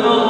no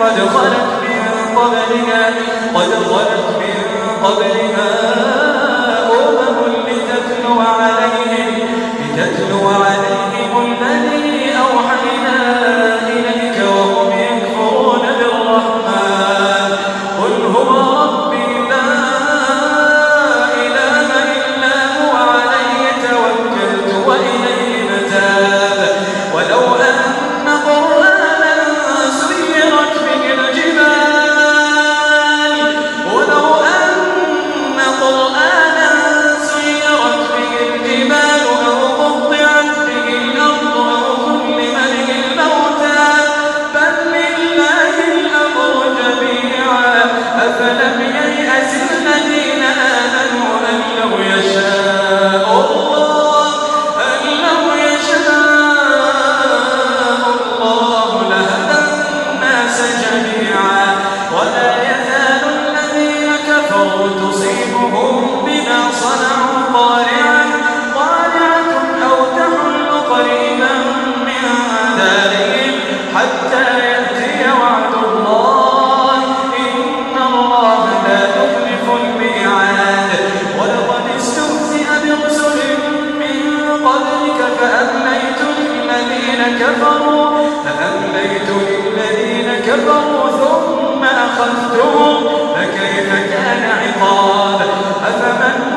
قد خلت من قبلها قد خلت من قبلها. يصيبهم بما صنعوا أخذتهم فكيف كان عقاب؟ أفمن